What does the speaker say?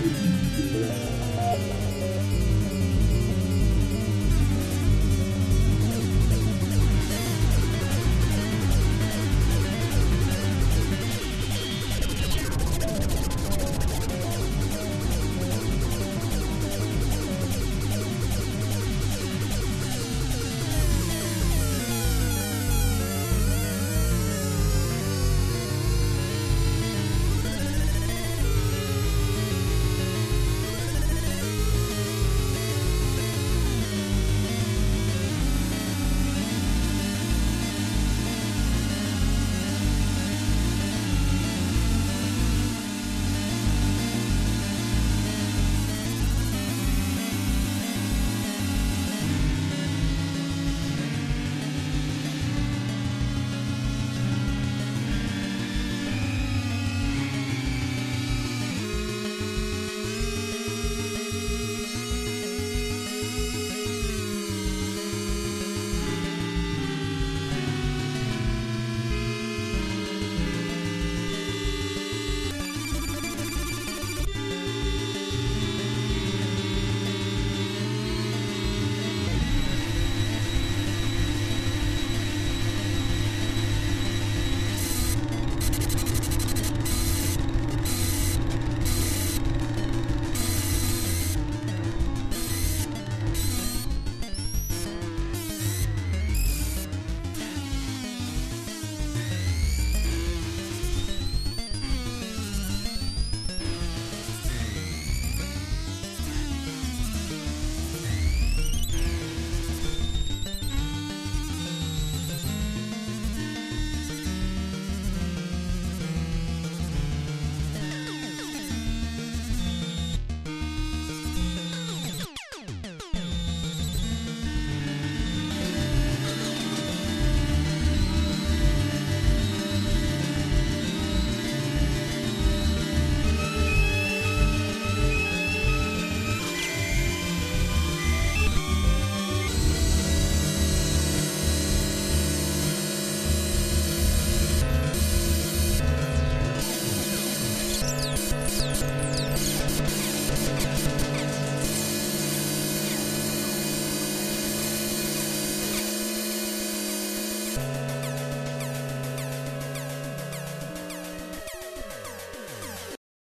イエイ!